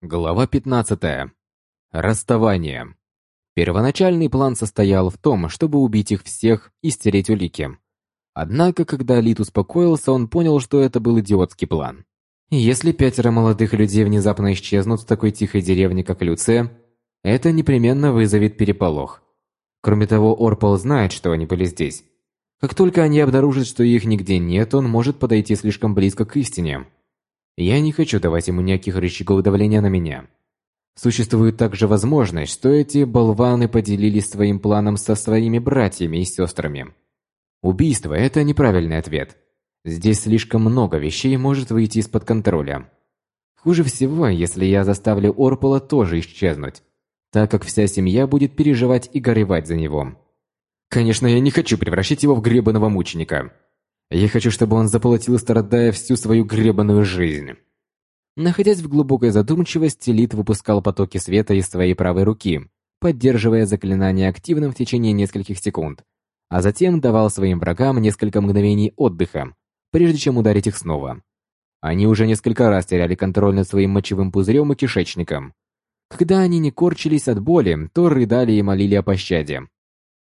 Глава 15. Расставание. Первоначальный план состоял в том, чтобы убить их всех и стереть улики. Однако, когда Лит успокоился, он понял, что это был идиотский план. Если пятеро молодых людей внезапно исчезнут в такой тихой деревне, как Люция, это непременно вызовет переполох. Кроме того, Орпол знает, что они были здесь. Как только они обнаружат, что их нигде нет, он может подойти слишком близко к истине. Я не хочу давать ему никаких рычагов давления на меня. Существует также возможность, что эти болваны поделились своим планом со своими братьями и сестрами. Убийство – это неправильный ответ. Здесь слишком много вещей может выйти из-под контроля. Хуже всего, если я заставлю Орпола тоже исчезнуть, так как вся семья будет переживать и горевать за него. Конечно, я не хочу превращать его в гребаного мученика. Я хочу, чтобы он заплатил, страдая всю свою гребаную жизнь. Находясь в глубокой задумчивости, Лид выпускал потоки света из своей правой руки, поддерживая заклинание активным в течение нескольких секунд, а затем давал своим врагам несколько мгновений отдыха, прежде чем ударить их снова. Они уже несколько раз теряли контроль над своим мочевым пузырем и кишечником. Когда они не корчились от боли, то рыдали и молили о пощаде.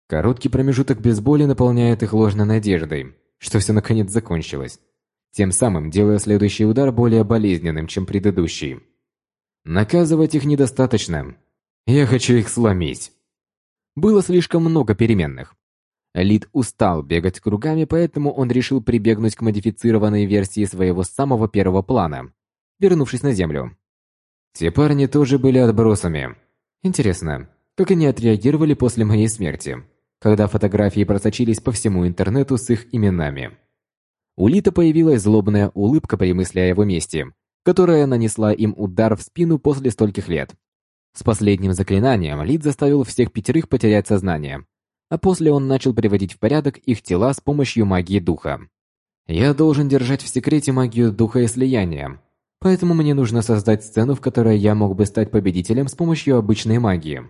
Короткий промежуток без боли наполняет их ложной надеждой, что все наконец закончилось, тем самым делая следующий удар более болезненным, чем предыдущий. Наказывать их недостаточно. Я хочу их сломить. Было слишком много переменных. Лид устал бегать кругами, поэтому он решил прибегнуть к модифицированной версии своего самого первого плана, вернувшись на Землю. Те парни тоже были отбросами. Интересно, как они отреагировали после моей смерти? Когда фотографии просочились по всему интернету с их именами. У Лита появилась злобная улыбка при мысли о его месте, которая нанесла им удар в спину после стольких лет. С последним заклинанием Лид заставил всех пятерых потерять сознание, а после он начал приводить в порядок их тела с помощью магии духа. Я должен держать в секрете магию духа и слияния, поэтому мне нужно создать сцену, в которой я мог бы стать победителем с помощью обычной магии.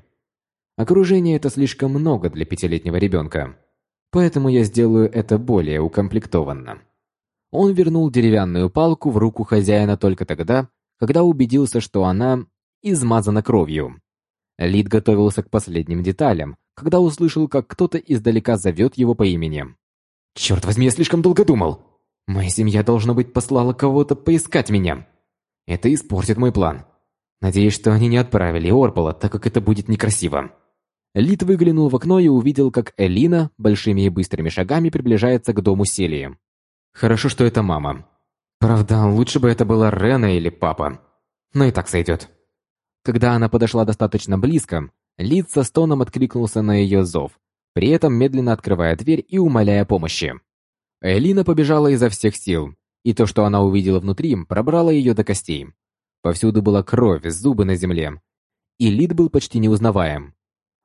Окружение – это слишком много для пятилетнего ребенка. Поэтому я сделаю это более укомплектованно. Он вернул деревянную палку в руку хозяина только тогда, когда убедился, что она измазана кровью. Лид готовился к последним деталям, когда услышал, как кто-то издалека зовет его по имени. «Черт возьми, я слишком долго думал! Моя семья, должно быть, послала кого-то поискать меня. Это испортит мой план. Надеюсь, что они не отправили Орпола, так как это будет некрасиво». Лид выглянул в окно и увидел, как Элина большими и быстрыми шагами приближается к дому Селии. Хорошо, что это мама. Правда, лучше бы это была Рена или папа. Но и так сойдет. Когда она подошла достаточно близко, Лид со стоном откликнулся на ее зов, при этом медленно открывая дверь и умоляя помощи. Элина побежала изо всех сил, и то, что она увидела внутри, пробрало ее до костей. Повсюду была кровь, зубы на земле. И Лид был почти неузнаваем.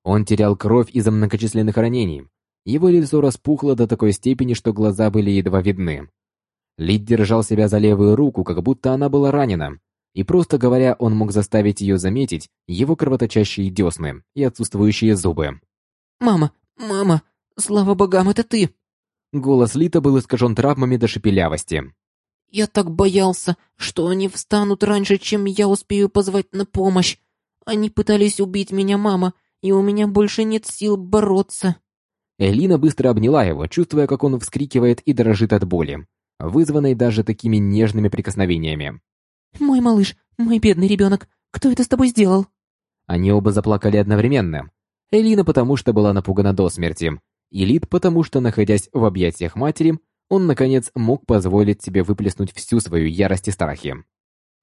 Он терял кровь из-за многочисленных ранений. Его лицо распухло до такой степени, что глаза были едва видны. Лид держал себя за левую руку, как будто она была ранена. И просто говоря, он мог заставить ее заметить его кровоточащие десны и отсутствующие зубы. «Мама! Мама! Слава богам, это ты!» Голос Лита был искажен травмами до шепелявости. «Я так боялся, что они встанут раньше, чем я успею позвать на помощь. Они пытались убить меня, мама и у меня больше нет сил бороться». Элина быстро обняла его, чувствуя, как он вскрикивает и дрожит от боли, вызванной даже такими нежными прикосновениями. «Мой малыш, мой бедный ребенок, кто это с тобой сделал?» Они оба заплакали одновременно. Элина потому что была напугана до смерти, и Лид потому что, находясь в объятиях матери, он, наконец, мог позволить себе выплеснуть всю свою ярость и страхи.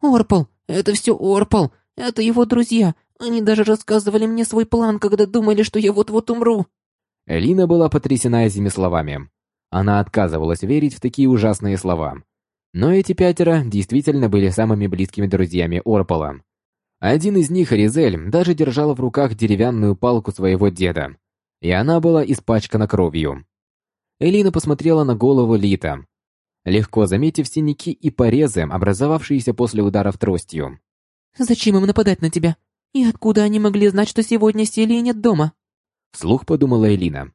«Орпол! Это все Орпол! Это его друзья! Они даже рассказывали мне свой план, когда думали, что я вот-вот умру. Элина была потрясена этими словами. Она отказывалась верить в такие ужасные слова. Но эти пятеро действительно были самыми близкими друзьями Орпола. Один из них, Ризель, даже держал в руках деревянную палку своего деда, и она была испачкана кровью. Элина посмотрела на голову Лита, легко заметив синяки и порезы, образовавшиеся после ударов тростью. «Зачем им нападать на тебя? И откуда они могли знать, что сегодня Селии нет дома? Вслух подумала Элина.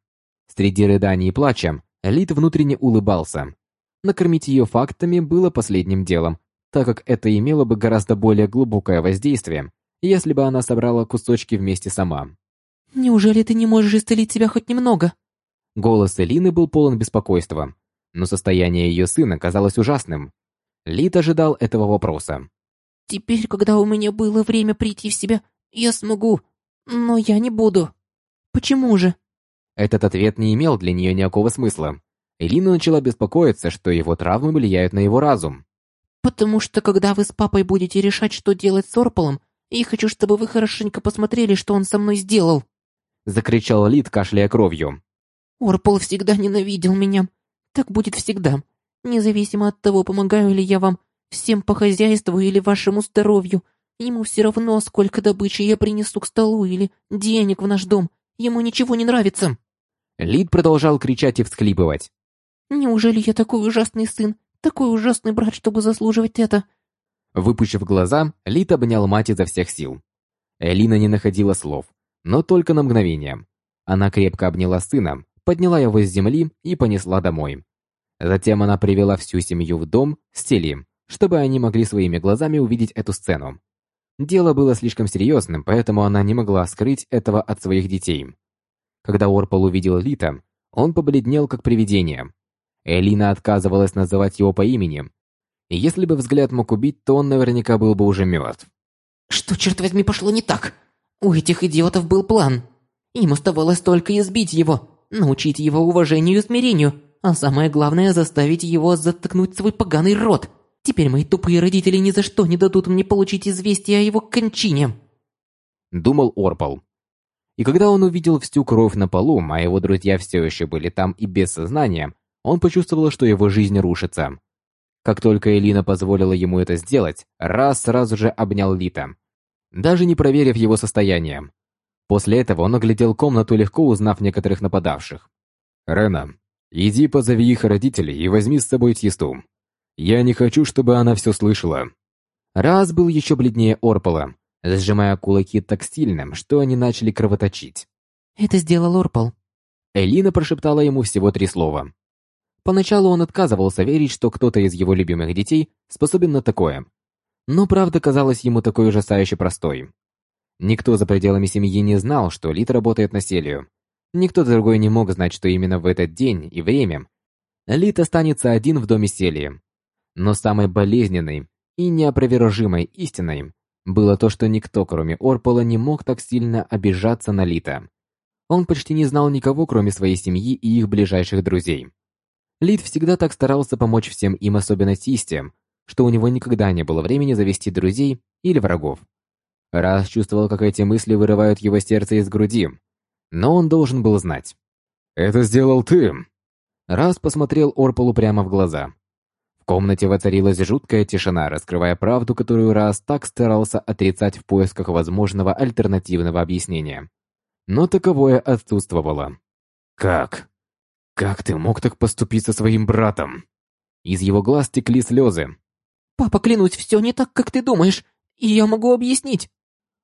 Среди рыданий и плача Лид внутренне улыбался. Накормить ее фактами было последним делом, так как это имело бы гораздо более глубокое воздействие, если бы она собрала кусочки вместе сама. «Неужели ты не можешь исцелить себя хоть немного?» Голос Элины был полон беспокойства, но состояние ее сына казалось ужасным. Лит ожидал этого вопроса. «Теперь, когда у меня было время прийти в себя, я смогу, но я не буду. Почему же?» Этот ответ не имел для нее никакого смысла. Элина начала беспокоиться, что его травмы влияют на его разум. «Потому что когда вы с папой будете решать, что делать с Орполом, я хочу, чтобы вы хорошенько посмотрели, что он со мной сделал!» Закричал Лид, кашляя кровью. «Орпол всегда ненавидел меня. Так будет всегда. Независимо от того, помогаю ли я вам всем по хозяйству или вашему здоровью, ему все равно, сколько добычи я принесу к столу или денег в наш дом. Ему ничего не нравится». Лид продолжал кричать и всхлипывать. «Неужели я такой ужасный сын, такой ужасный брат, чтобы заслуживать это?» Выпучив глаза, Лид обнял мать изо всех сил. Элина не находила слов, но только на мгновение. Она крепко обняла сына, подняла его с земли и понесла домой. Затем она привела всю семью в дом с Тели, чтобы они могли своими глазами увидеть эту сцену. Дело было слишком серьезным, поэтому она не могла скрыть этого от своих детей. Когда Орпол увидел Лита, он побледнел как привидение. Элина отказывалась называть его по имени, и если бы взгляд мог убить, то он наверняка был бы уже мертв. «Что, черт возьми, пошло не так? У этих идиотов был план. Им оставалось только избить его, научить его уважению и смирению, а самое главное, заставить его заткнуть свой поганый рот. Теперь мои тупые родители ни за что не дадут мне получить известие о его кончине». Думал Орпал. И когда он увидел всю кровь на полу, а его друзья все еще были там и без сознания, он почувствовал, что его жизнь рушится. Как только Элина позволила ему это сделать, Раз сразу же обнял Лита, даже не проверив его состояние. После этого он оглядел комнату, легко узнав некоторых нападавших. «Рена, иди позови их родителей и возьми с собой Тьесту. Я не хочу, чтобы она все слышала». Раз был еще бледнее Орпола, сжимая кулаки так сильно, что они начали кровоточить. «Это сделал Орпол». Элина прошептала ему всего три слова. Поначалу он отказывался верить, что кто-то из его любимых детей способен на такое. Но правда казалась ему такой ужасающе простой. Никто за пределами семьи не знал, что Лит работает на Селию. Никто другой не мог знать, что именно в этот день и время Лит останется один в доме Селии. Но самой болезненной и неопровержимой истиной было то, что никто, кроме Орпола, не мог так сильно обижаться на Лита. Он почти не знал никого, кроме своей семьи и их ближайших друзей. Лид всегда так старался помочь всем им, особенно Систе, что у него никогда не было времени завести друзей или врагов. Раз чувствовал, как эти мысли вырывают его сердце из груди, но он должен был знать. «Это сделал ты!» Раз посмотрел Орполу прямо в глаза. В комнате воцарилась жуткая тишина, раскрывая правду, которую Раз так старался отрицать в поисках возможного альтернативного объяснения. Но таковое отсутствовало. «Как?» «Как ты мог так поступить со своим братом?» Из его глаз текли слезы. «Папа, клянусь, все не так, как ты думаешь, и я могу объяснить».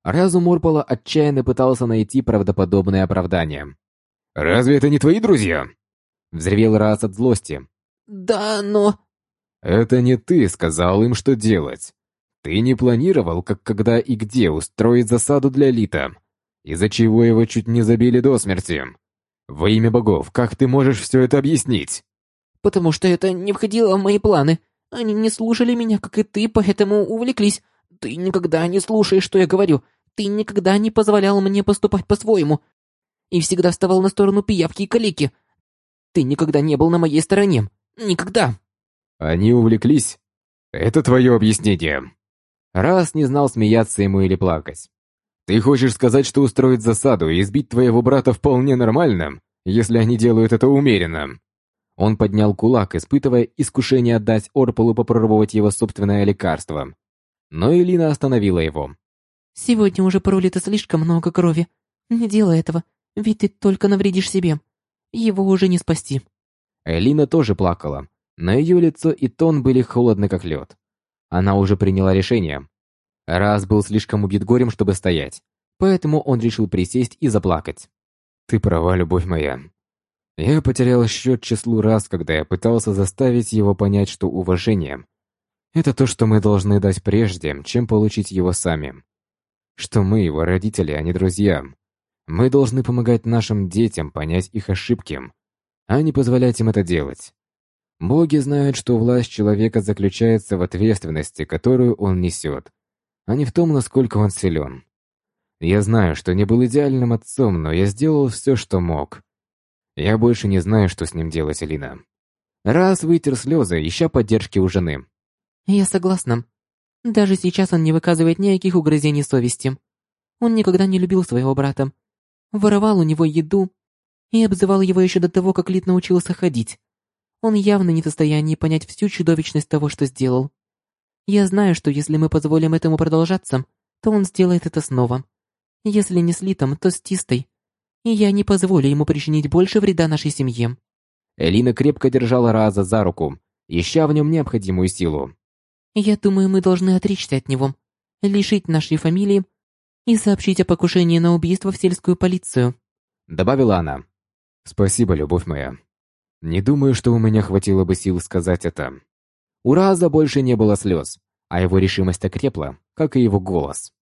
Разум Орпола отчаянно пытался найти правдоподобное оправдание. «Разве это не твои друзья?» Взревел Раз от злости. «Да, но...» «Это не ты сказал им, что делать. Ты не планировал, как когда и где устроить засаду для Лита, из-за чего его чуть не забили до смерти. «Во имя богов, как ты можешь все это объяснить?» «Потому что это не входило в мои планы. Они не слушали меня, как и ты, поэтому увлеклись. Ты никогда не слушаешь, что я говорю. Ты никогда не позволял мне поступать по-своему. И всегда вставал на сторону пиявки и калики. Ты никогда не был на моей стороне. Никогда!» «Они увлеклись? Это твое объяснение?» Раз не знал, смеяться ему или плакать. Ты хочешь сказать, что устроить засаду и избить твоего брата вполне нормально, если они делают это умеренно?» Он поднял кулак, испытывая искушение отдать Орполу попробовать его собственное лекарство. Но Элина остановила его. «Сегодня уже пролито слишком много крови. Не делай этого, ведь ты только навредишь себе. Его уже не спасти». Элина тоже плакала, но ее лицо и тон были холодны, как лед. Она уже приняла решение. Раз был слишком убит горем, чтобы стоять, поэтому он решил присесть и заплакать. «Ты права, любовь моя. Я потерял счет числу раз, когда я пытался заставить его понять, что уважение — Это то, что мы должны дать прежде, чем получить его сами. Что мы его родители, а не друзья. Мы должны помогать нашим детям понять их ошибки, а не позволять им это делать. Боги знают, что власть человека заключается в ответственности, которую он несет, а не в том, насколько он силен. Я знаю, что не был идеальным отцом, но я сделал все, что мог. Я больше не знаю, что с ним делать, Алина. Раз вытер слезы, ища поддержки у жены. Я согласна. Даже сейчас он не выказывает никаких угрызений совести. Он никогда не любил своего брата. Воровал у него еду и обзывал его еще до того, как Лид научился ходить. Он явно не в состоянии понять всю чудовищность того, что сделал. Я знаю, что если мы позволим этому продолжаться, то он сделает это снова. Если не с Литом, то с Тистой. И я не позволю ему причинить больше вреда нашей семье. Элина крепко держала Раза за руку, ища в нем необходимую силу. Я думаю, мы должны отречься от него, лишить нашей фамилии и сообщить о покушении на убийство в сельскую полицию. Добавила она. Спасибо, любовь моя. Не думаю, что у меня хватило бы сил сказать это. У Раза больше не было слез, а его решимость окрепла, как и его голос.